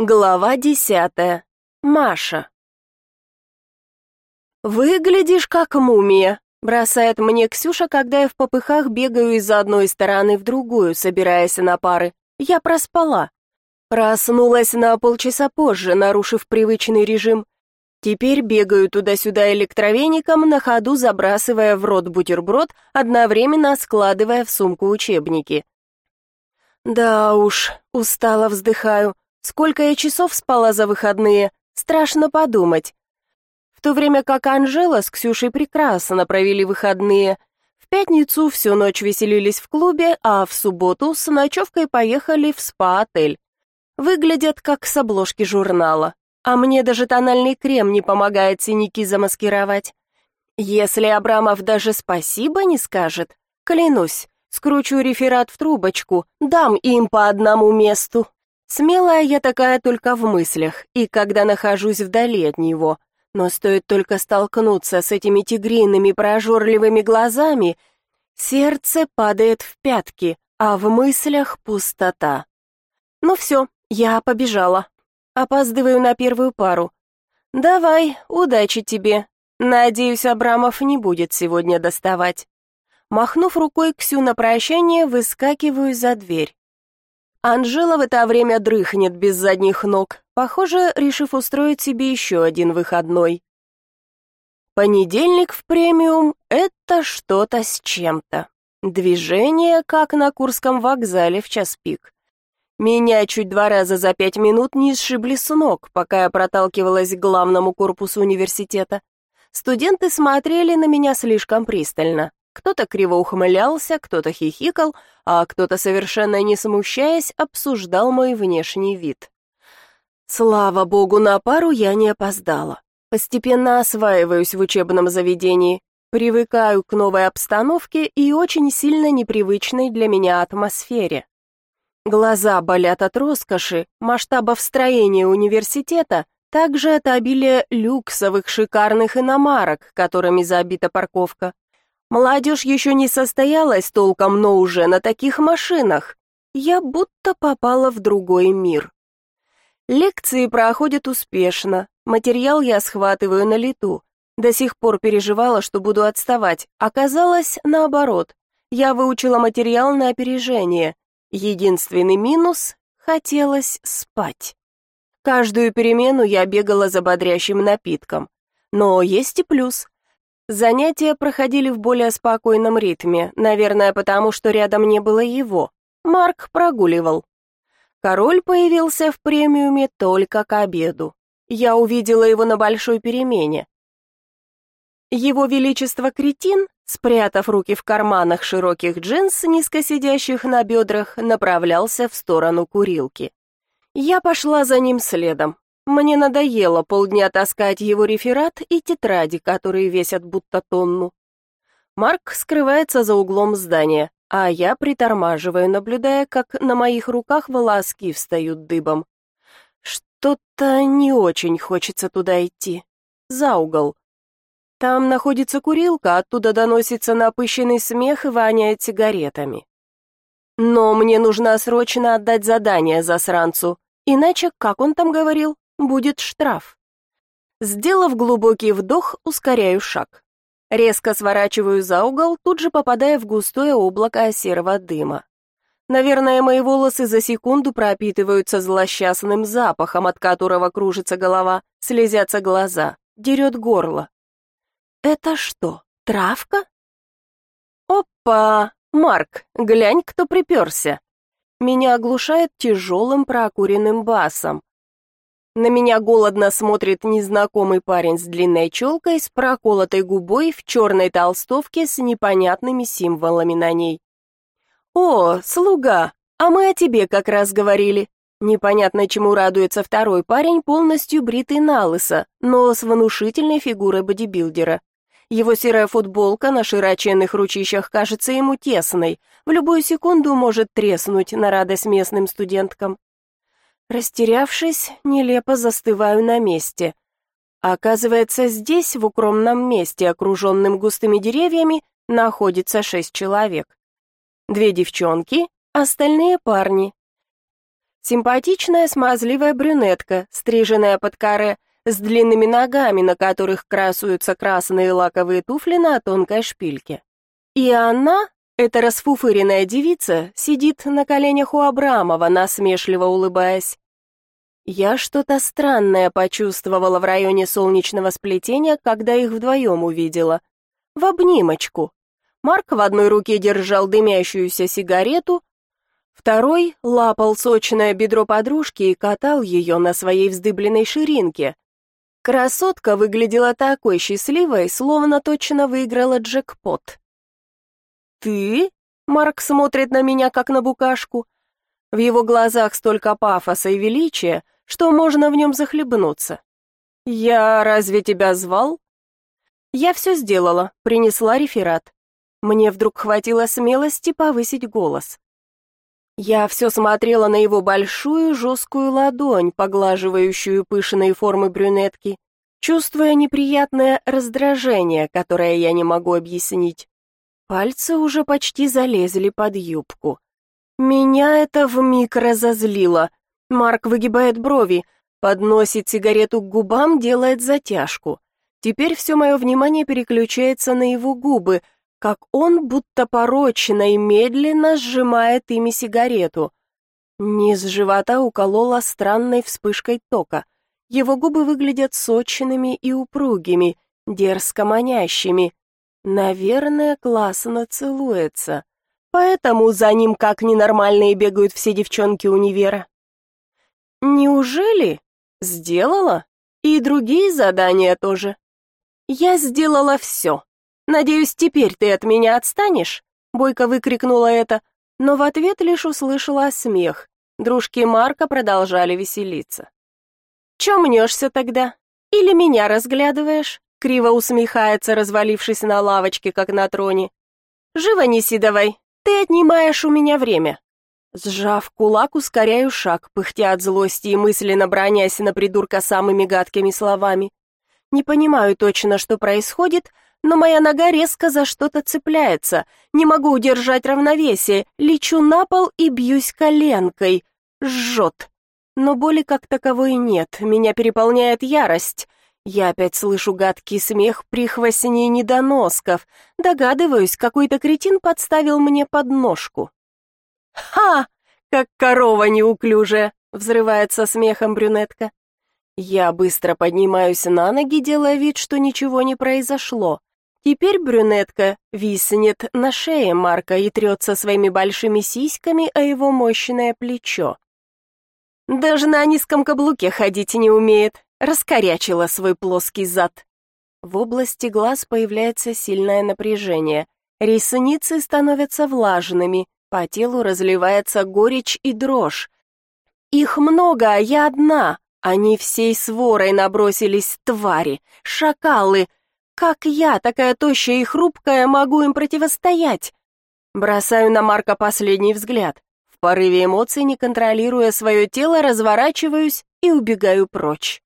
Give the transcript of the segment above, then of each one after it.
Глава десятая. Маша. «Выглядишь как мумия», — бросает мне Ксюша, когда я в попыхах бегаю из одной стороны в другую, собираясь на пары. Я проспала. Проснулась на полчаса позже, нарушив привычный режим. Теперь бегаю туда-сюда электровеником, на ходу забрасывая в рот бутерброд, одновременно складывая в сумку учебники. Да уж, устало вздыхаю. Сколько я часов спала за выходные, страшно подумать. В то время как Анжела с Ксюшей прекрасно провели выходные. В пятницу всю ночь веселились в клубе, а в субботу с ночевкой поехали в спа-отель. Выглядят как с обложки журнала. А мне даже тональный крем не помогает синяки замаскировать. Если Абрамов даже спасибо не скажет, клянусь, скручу реферат в трубочку, дам им по одному месту. Смелая я такая только в мыслях и когда нахожусь вдали от него. Но стоит только столкнуться с этими тигриными прожорливыми глазами, сердце падает в пятки, а в мыслях пустота. Ну все, я побежала. Опаздываю на первую пару. Давай, удачи тебе. Надеюсь, Абрамов не будет сегодня доставать. Махнув рукой Ксю на прощание, выскакиваю за дверь. Анжела в это время дрыхнет без задних ног, похоже, решив устроить себе еще один выходной. Понедельник в премиум — это что-то с чем-то. Движение, как на Курском вокзале в час пик. Меня чуть два раза за пять минут не сшибли с ног, пока я проталкивалась к главному корпусу университета. Студенты смотрели на меня слишком пристально. Кто-то криво ухмылялся, кто-то хихикал, а кто-то, совершенно не смущаясь, обсуждал мой внешний вид. Слава богу, на пару я не опоздала. Постепенно осваиваюсь в учебном заведении, привыкаю к новой обстановке и очень сильно непривычной для меня атмосфере. Глаза болят от роскоши, масштабов строения университета, также от обилия люксовых шикарных иномарок, которыми забита парковка. Молодежь еще не состоялась толком, но уже на таких машинах. Я будто попала в другой мир. Лекции проходят успешно, материал я схватываю на лету. До сих пор переживала, что буду отставать. Оказалось, наоборот. Я выучила материал на опережение. Единственный минус — хотелось спать. Каждую перемену я бегала за бодрящим напитком. Но есть и плюс. Занятия проходили в более спокойном ритме, наверное, потому что рядом не было его. Марк прогуливал. Король появился в премиуме только к обеду. Я увидела его на большой перемене. Его Величество Кретин, спрятав руки в карманах широких джинс, низко сидящих на бедрах, направлялся в сторону курилки. Я пошла за ним следом. Мне надоело полдня таскать его реферат и тетради, которые весят будто тонну. Марк скрывается за углом здания, а я притормаживаю, наблюдая, как на моих руках волоски встают дыбом. Что-то не очень хочется туда идти. За угол. Там находится курилка, оттуда доносится напыщенный смех и воняет сигаретами. Но мне нужно срочно отдать задание засранцу, иначе, как он там говорил, будет штраф. Сделав глубокий вдох, ускоряю шаг. Резко сворачиваю за угол, тут же попадая в густое облако серого дыма. Наверное, мои волосы за секунду пропитываются злосчастным запахом, от которого кружится голова, слезятся глаза, дерет горло. Это что, травка? Опа! Марк, глянь, кто приперся. Меня оглушает тяжелым прокуренным басом. На меня голодно смотрит незнакомый парень с длинной челкой, с проколотой губой, в черной толстовке с непонятными символами на ней. «О, слуга, а мы о тебе как раз говорили». Непонятно, чему радуется второй парень, полностью бритый на лысо, но с внушительной фигурой бодибилдера. Его серая футболка на широченных ручищах кажется ему тесной, в любую секунду может треснуть на радость местным студенткам. Растерявшись, нелепо застываю на месте. Оказывается, здесь, в укромном месте, окруженном густыми деревьями, находится шесть человек. Две девчонки, остальные парни. Симпатичная смазливая брюнетка, стриженная под каре, с длинными ногами, на которых красуются красные лаковые туфли на тонкой шпильке. И она, эта расфуфыренная девица, сидит на коленях у Абрамова, насмешливо улыбаясь. Я что-то странное почувствовала в районе солнечного сплетения, когда их вдвоем увидела. В обнимочку. Марк в одной руке держал дымящуюся сигарету, второй лапал сочное бедро подружки и катал ее на своей вздыбленной ширинке. Красотка выглядела такой счастливой, словно точно выиграла джекпот. «Ты?» — Марк смотрит на меня, как на букашку. В его глазах столько пафоса и величия, что можно в нем захлебнуться. «Я разве тебя звал?» Я все сделала, принесла реферат. Мне вдруг хватило смелости повысить голос. Я все смотрела на его большую жесткую ладонь, поглаживающую пышные формы брюнетки, чувствуя неприятное раздражение, которое я не могу объяснить. Пальцы уже почти залезли под юбку. Меня это вмиг разозлило. Марк выгибает брови, подносит сигарету к губам, делает затяжку. Теперь все мое внимание переключается на его губы, как он будто порочно и медленно сжимает ими сигарету. Низ живота уколола странной вспышкой тока. Его губы выглядят сочными и упругими, дерзко манящими. Наверное, классно целуется. Поэтому за ним как ненормальные бегают все девчонки универа. Неужели? Сделала? И другие задания тоже. Я сделала все. Надеюсь, теперь ты от меня отстанешь? Бойко выкрикнула это, но в ответ лишь услышала смех. Дружки Марка продолжали веселиться. Чё мнешься тогда? Или меня разглядываешь? Криво усмехается, развалившись на лавочке, как на троне. Живо неси давай, ты отнимаешь у меня время. Сжав кулак, ускоряю шаг, пыхтя от злости и мысленно бронясь на придурка самыми гадкими словами. Не понимаю точно, что происходит, но моя нога резко за что-то цепляется. Не могу удержать равновесие, лечу на пол и бьюсь коленкой. Жжет. Но боли как таковой нет, меня переполняет ярость. Я опять слышу гадкий смех прихвостней недоносков. Догадываюсь, какой-то кретин подставил мне подножку. «Ха! Как корова неуклюжая!» — взрывается смехом брюнетка. Я быстро поднимаюсь на ноги, делая вид, что ничего не произошло. Теперь брюнетка виснет на шее Марка и трется своими большими сиськами о его мощное плечо. Даже на низком каблуке ходить не умеет, раскорячила свой плоский зад. В области глаз появляется сильное напряжение. Ресницы становятся влажными, по телу разливается горечь и дрожь. Их много, а я одна. Они всей сворой набросились, твари, шакалы. Как я, такая тощая и хрупкая, могу им противостоять? Бросаю на Марка последний взгляд. В порыве эмоций, не контролируя свое тело, разворачиваюсь и убегаю прочь.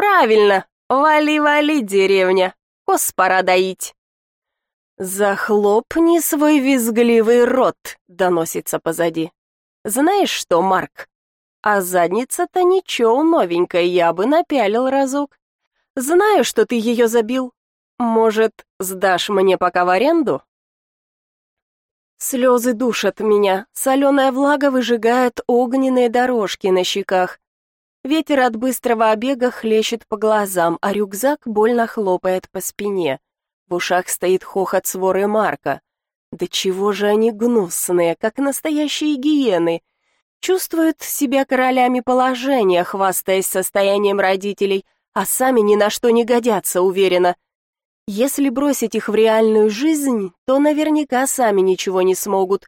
Правильно, вали-вали, деревня, коз пора доить. «Захлопни свой визгливый рот», — доносится позади. «Знаешь что, Марк? А задница-то ничего новенькая, я бы напялил разок. Знаю, что ты ее забил. Может, сдашь мне пока в аренду?» Слезы душат меня, соленая влага выжигает огненные дорожки на щеках. Ветер от быстрого обега хлещет по глазам, а рюкзак больно хлопает по спине. В ушах стоит хохот своры Марка. Да чего же они гнусные, как настоящие гиены. Чувствуют себя королями положения, хвастаясь состоянием родителей, а сами ни на что не годятся, уверена. Если бросить их в реальную жизнь, то наверняка сами ничего не смогут.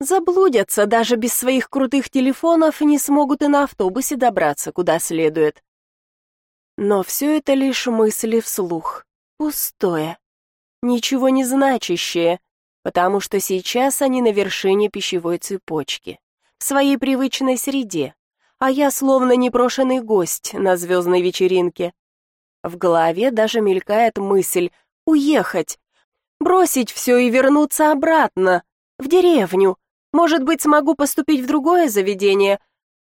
Заблудятся, даже без своих крутых телефонов не смогут и на автобусе добраться куда следует. Но все это лишь мысли вслух. Пустое ничего не значащее, потому что сейчас они на вершине пищевой цепочки, в своей привычной среде, а я словно непрошенный гость на звездной вечеринке. В голове даже мелькает мысль уехать, бросить все и вернуться обратно, в деревню. Может быть, смогу поступить в другое заведение,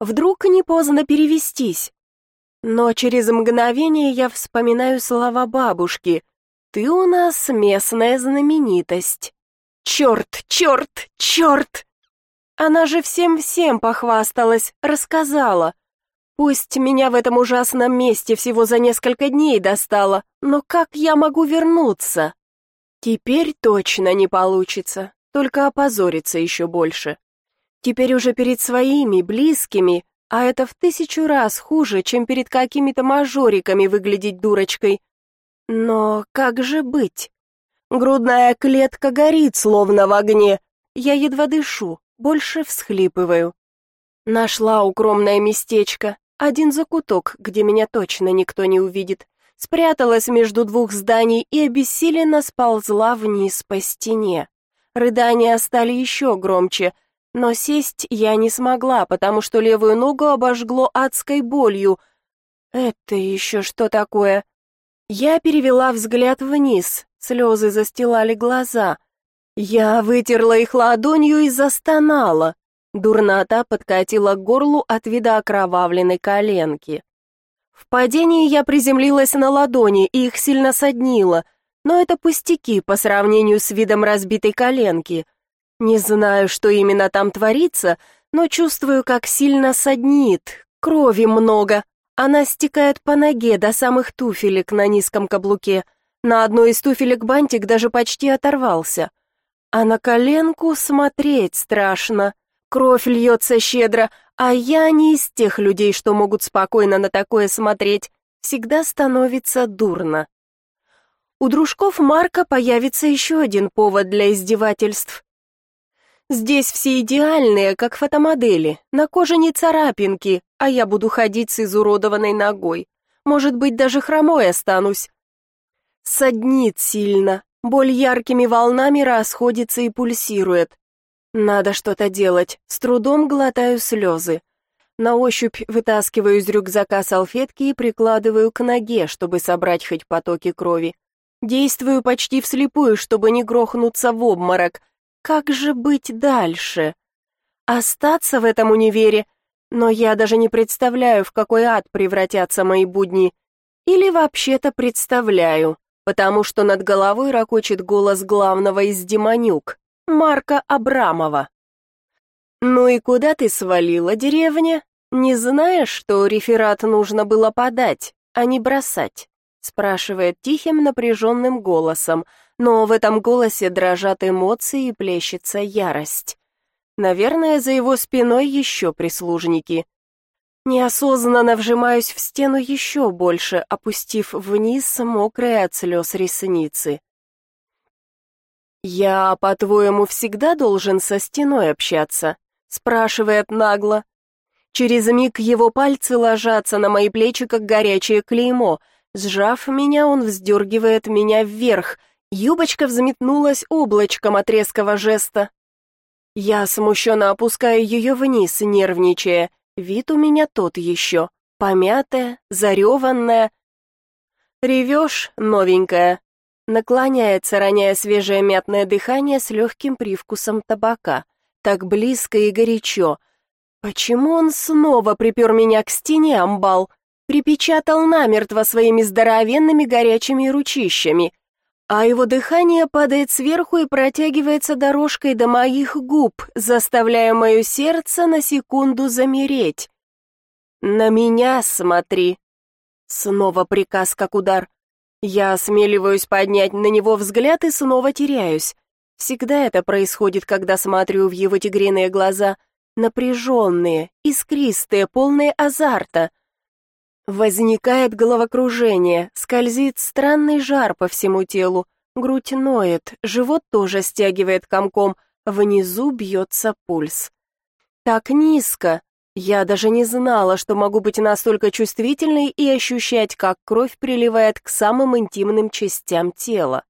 Вдруг не поздно перевестись. Но через мгновение я вспоминаю слова бабушки. «Ты у нас местная знаменитость». «Черт, черт, черт!» Она же всем-всем похвасталась, рассказала. Пусть меня в этом ужасном месте всего за несколько дней достало, но как я могу вернуться? Теперь точно не получится, только опозориться еще больше. Теперь уже перед своими, близкими, а это в тысячу раз хуже, чем перед какими-то мажориками выглядеть дурочкой. Но как же быть? Грудная клетка горит, словно в огне. Я едва дышу, больше всхлипываю. Нашла укромное местечко, один закуток, где меня точно никто не увидит. Спряталась между двух зданий и обессиленно сползла вниз по стене. Рыдания стали еще громче, но сесть я не смогла, потому что левую ногу обожгло адской болью. Это еще что такое? Я перевела взгляд вниз, слезы застилали глаза. Я вытерла их ладонью и застонала. Дурнота подкатила к горлу от вида окровавленной коленки. В падении я приземлилась на ладони, и их сильно соднило, но это пустяки по сравнению с видом разбитой коленки. Не знаю, что именно там творится, но чувствую, как сильно саднит. Крови много. Она стекает по ноге до самых туфелек на низком каблуке. На одной из туфелек бантик даже почти оторвался. А на коленку смотреть страшно. Кровь льется щедро, а я не из тех людей, что могут спокойно на такое смотреть. Всегда становится дурно. У дружков Марка появится еще один повод для издевательств. Здесь все идеальные, как фотомодели, на коже не царапинки, а я буду ходить с изуродованной ногой. Может быть, даже хромой останусь. Саднит сильно, боль яркими волнами расходится и пульсирует. Надо что-то делать, с трудом глотаю слезы. На ощупь вытаскиваю из рюкзака салфетки и прикладываю к ноге, чтобы собрать хоть потоки крови. Действую почти вслепую, чтобы не грохнуться в обморок — как же быть дальше? Остаться в этом универе? Но я даже не представляю, в какой ад превратятся мои будни. Или вообще-то представляю, потому что над головой ракочет голос главного из демонюк, Марка Абрамова. «Ну и куда ты свалила, деревня? Не знаешь, что реферат нужно было подать, а не бросать?» Спрашивает тихим напряженным голосом, но в этом голосе дрожат эмоции и плещется ярость. Наверное, за его спиной еще прислужники. Неосознанно вжимаюсь в стену еще больше, опустив вниз мокрые от слез ресницы. «Я, по-твоему, всегда должен со стеной общаться?» — спрашивает нагло. Через миг его пальцы ложатся на мои плечи, как горячее клеймо. Сжав меня, он вздергивает меня вверх — Юбочка взметнулась облачком от резкого жеста. Я смущенно опускаю ее вниз, нервничая. Вид у меня тот еще, помятая, зареванная. Ревешь, новенькая. Наклоняется, роняя свежее мятное дыхание с легким привкусом табака. Так близко и горячо. Почему он снова припер меня к стене, амбал? Припечатал намертво своими здоровенными горячими ручищами а его дыхание падает сверху и протягивается дорожкой до моих губ, заставляя мое сердце на секунду замереть. «На меня смотри!» Снова приказ как удар. Я осмеливаюсь поднять на него взгляд и снова теряюсь. Всегда это происходит, когда смотрю в его тигриные глаза, напряженные, искристые, полные азарта — Возникает головокружение, скользит странный жар по всему телу, грудь ноет, живот тоже стягивает комком, внизу бьется пульс. Так низко. Я даже не знала, что могу быть настолько чувствительной и ощущать, как кровь приливает к самым интимным частям тела.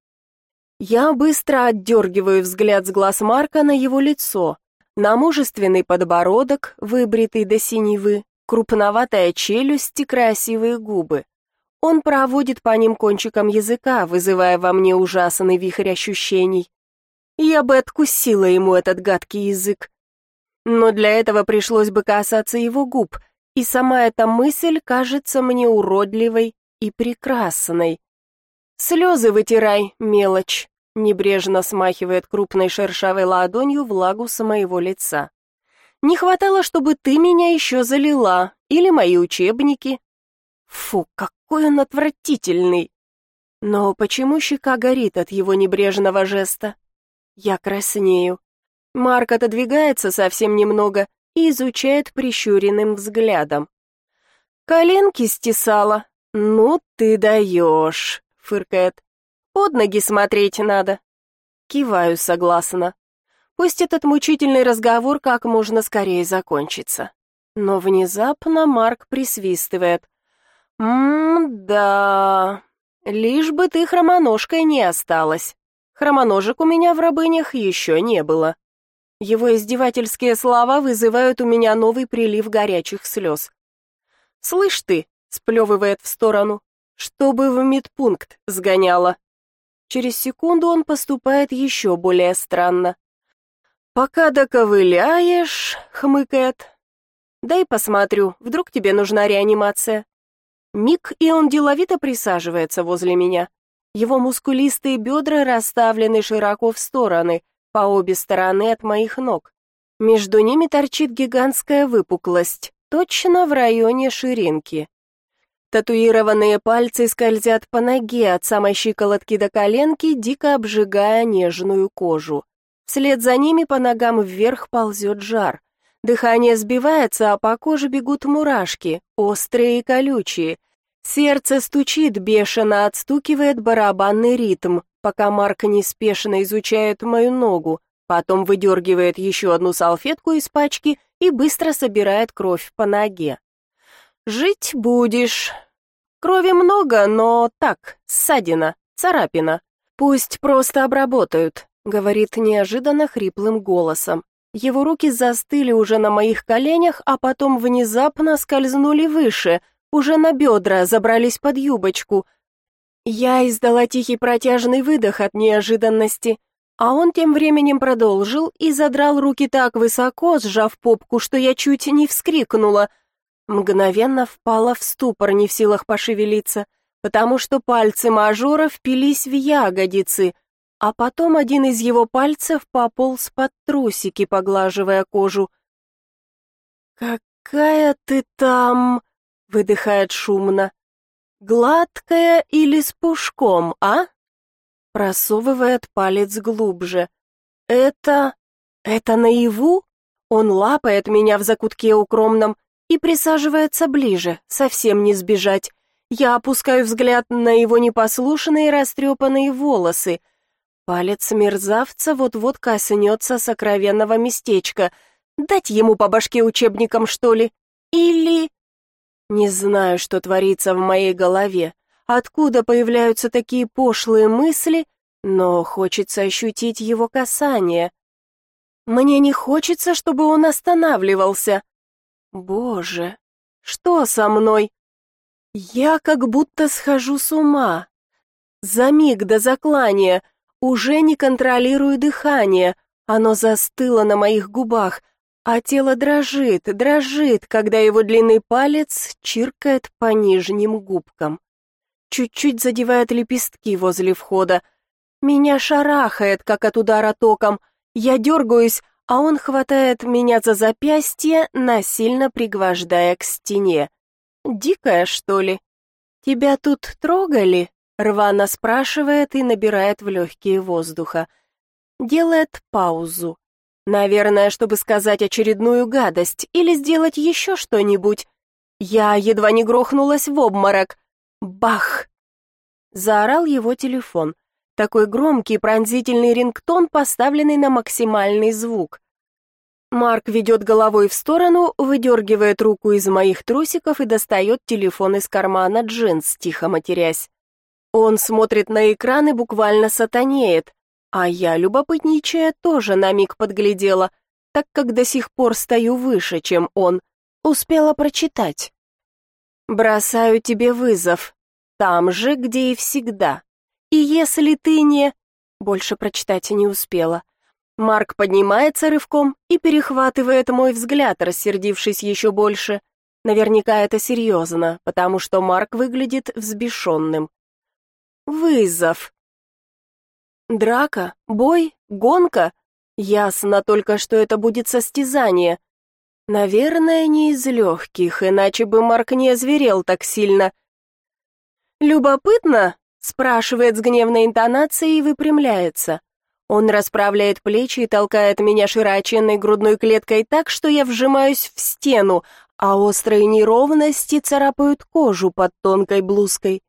Я быстро отдергиваю взгляд с глаз Марка на его лицо, на мужественный подбородок, выбритый до синевы, крупноватая челюсть и красивые губы. Он проводит по ним кончиком языка, вызывая во мне ужасный вихрь ощущений. Я бы откусила ему этот гадкий язык. Но для этого пришлось бы касаться его губ, и сама эта мысль кажется мне уродливой и прекрасной. «Слезы вытирай, мелочь», — небрежно смахивает крупной шершавой ладонью влагу с моего лица. «Не хватало, чтобы ты меня еще залила, или мои учебники». Фу, какой он отвратительный. Но почему щека горит от его небрежного жеста? Я краснею. Марк отодвигается совсем немного и изучает прищуренным взглядом. «Коленки стесала? Ну ты даешь!» — фыркает. «Под ноги смотреть надо». Киваю согласно. Пусть этот мучительный разговор как можно скорее закончится. Но внезапно Марк присвистывает. «М-да...» Лишь бы ты хромоножкой не осталась. Хромоножек у меня в рабынях еще не было. Его издевательские слова вызывают у меня новый прилив горячих слез. «Слышь ты», — сплевывает в сторону, — «чтобы в медпункт сгоняла». Через секунду он поступает еще более странно. «Пока доковыляешь», — хмыкает. «Дай посмотрю, вдруг тебе нужна реанимация». Миг, и он деловито присаживается возле меня. Его мускулистые бедра расставлены широко в стороны, по обе стороны от моих ног. Между ними торчит гигантская выпуклость, точно в районе ширинки. Татуированные пальцы скользят по ноге от самой щиколотки до коленки, дико обжигая нежную кожу. Вслед за ними по ногам вверх ползет жар. Дыхание сбивается, а по коже бегут мурашки, острые и колючие. Сердце стучит бешено, отстукивает барабанный ритм, пока Марк неспешно изучает мою ногу, потом выдергивает еще одну салфетку из пачки и быстро собирает кровь по ноге. «Жить будешь. Крови много, но так, ссадина, царапина. Пусть просто обработают», — говорит неожиданно хриплым голосом. Его руки застыли уже на моих коленях, а потом внезапно скользнули выше, уже на бедра, забрались под юбочку. Я издала тихий протяжный выдох от неожиданности, а он тем временем продолжил и задрал руки так высоко, сжав попку, что я чуть не вскрикнула. Мгновенно впала в ступор, не в силах пошевелиться, потому что пальцы мажора впились в ягодицы, а потом один из его пальцев пополз под трусики, поглаживая кожу. «Какая ты там...» — выдыхает шумно. «Гладкая или с пушком, а?» Просовывает палец глубже. «Это... это наяву?» Он лапает меня в закутке укромном и присаживается ближе, совсем не сбежать. Я опускаю взгляд на его непослушные растрепанные волосы — Палец мерзавца вот-вот коснется сокровенного местечка. Дать ему по башке учебникам, что ли? Или... Не знаю, что творится в моей голове, откуда появляются такие пошлые мысли, но хочется ощутить его касание. Мне не хочется, чтобы он останавливался. Боже, что со мной? Я как будто схожу с ума. За миг до заклания уже не контролирую дыхание, оно застыло на моих губах, а тело дрожит, дрожит, когда его длинный палец чиркает по нижним губкам. Чуть-чуть задевает лепестки возле входа. Меня шарахает, как от удара током. Я дергаюсь, а он хватает меня за запястье, насильно пригвождая к стене. Дикая, что ли? Тебя тут трогали? Рвано спрашивает и набирает в легкие воздуха. Делает паузу. Наверное, чтобы сказать очередную гадость или сделать еще что-нибудь. Я едва не грохнулась в обморок. Бах! Заорал его телефон. Такой громкий пронзительный рингтон, поставленный на максимальный звук. Марк ведет головой в сторону, выдергивает руку из моих трусиков и достает телефон из кармана джинс, тихо матерясь. Он смотрит на экран и буквально сатанеет, а я, любопытничая, тоже на миг подглядела, так как до сих пор стою выше, чем он. Успела прочитать. «Бросаю тебе вызов, там же, где и всегда. И если ты не...» Больше прочитать не успела. Марк поднимается рывком и перехватывает мой взгляд, рассердившись еще больше. Наверняка это серьезно, потому что Марк выглядит взбешенным. Вызов. Драка? Бой? Гонка? Ясно только, что это будет состязание. Наверное, не из легких, иначе бы Марк не озверел так сильно. «Любопытно?» — спрашивает с гневной интонацией и выпрямляется. Он расправляет плечи и толкает меня широченной грудной клеткой так, что я вжимаюсь в стену, а острые неровности царапают кожу под тонкой блузкой.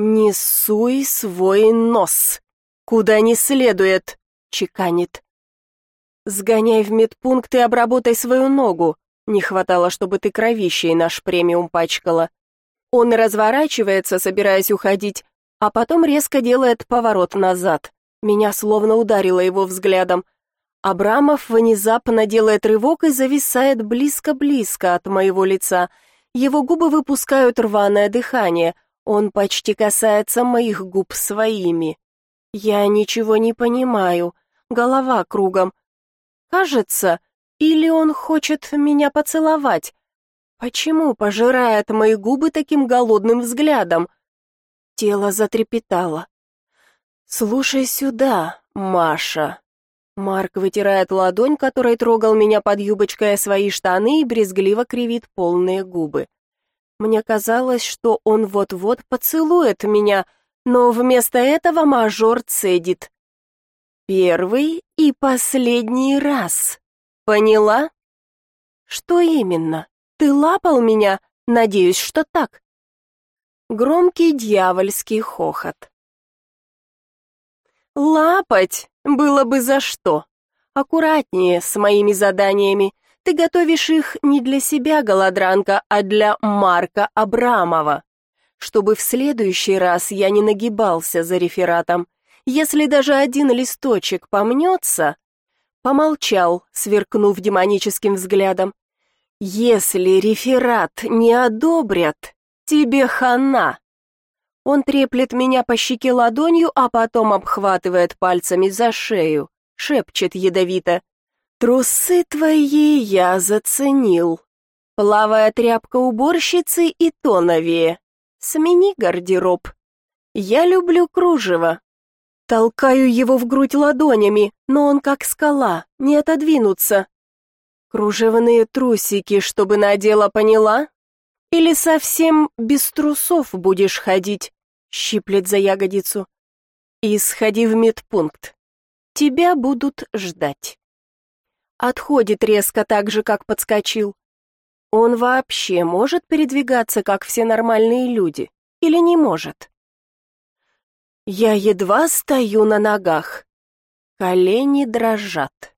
«Не суй свой нос! Куда не следует!» — чеканит. «Сгоняй в медпункт и обработай свою ногу. Не хватало, чтобы ты кровищей наш премиум пачкала». Он разворачивается, собираясь уходить, а потом резко делает поворот назад. Меня словно ударило его взглядом. Абрамов внезапно делает рывок и зависает близко-близко от моего лица. Его губы выпускают рваное дыхание. Он почти касается моих губ своими. Я ничего не понимаю. Голова кругом. Кажется, или он хочет меня поцеловать? Почему пожирает мои губы таким голодным взглядом? Тело затрепетало. «Слушай сюда, Маша». Марк вытирает ладонь, которой трогал меня под юбочкой о свои штаны и брезгливо кривит полные губы. Мне казалось, что он вот-вот поцелует меня, но вместо этого мажор цедит. Первый и последний раз. Поняла? Что именно? Ты лапал меня? Надеюсь, что так. Громкий дьявольский хохот. Лапать было бы за что. Аккуратнее с моими заданиями. Ты готовишь их не для себя, голодранка, а для Марка Абрамова. Чтобы в следующий раз я не нагибался за рефератом. Если даже один листочек помнется...» Помолчал, сверкнув демоническим взглядом. «Если реферат не одобрят, тебе хана!» Он треплет меня по щеке ладонью, а потом обхватывает пальцами за шею, шепчет ядовито. «Трусы твои я заценил. Плавая тряпка уборщицы и то новее. Смени гардероб. Я люблю кружево, Толкаю его в грудь ладонями, но он как скала, не отодвинуться. Кружевные трусики, чтобы надела, поняла? Или совсем без трусов будешь ходить? Щиплет за ягодицу. И сходи в медпункт. Тебя будут ждать. Отходит резко так же, как подскочил. Он вообще может передвигаться, как все нормальные люди? Или не может? Я едва стою на ногах. Колени дрожат.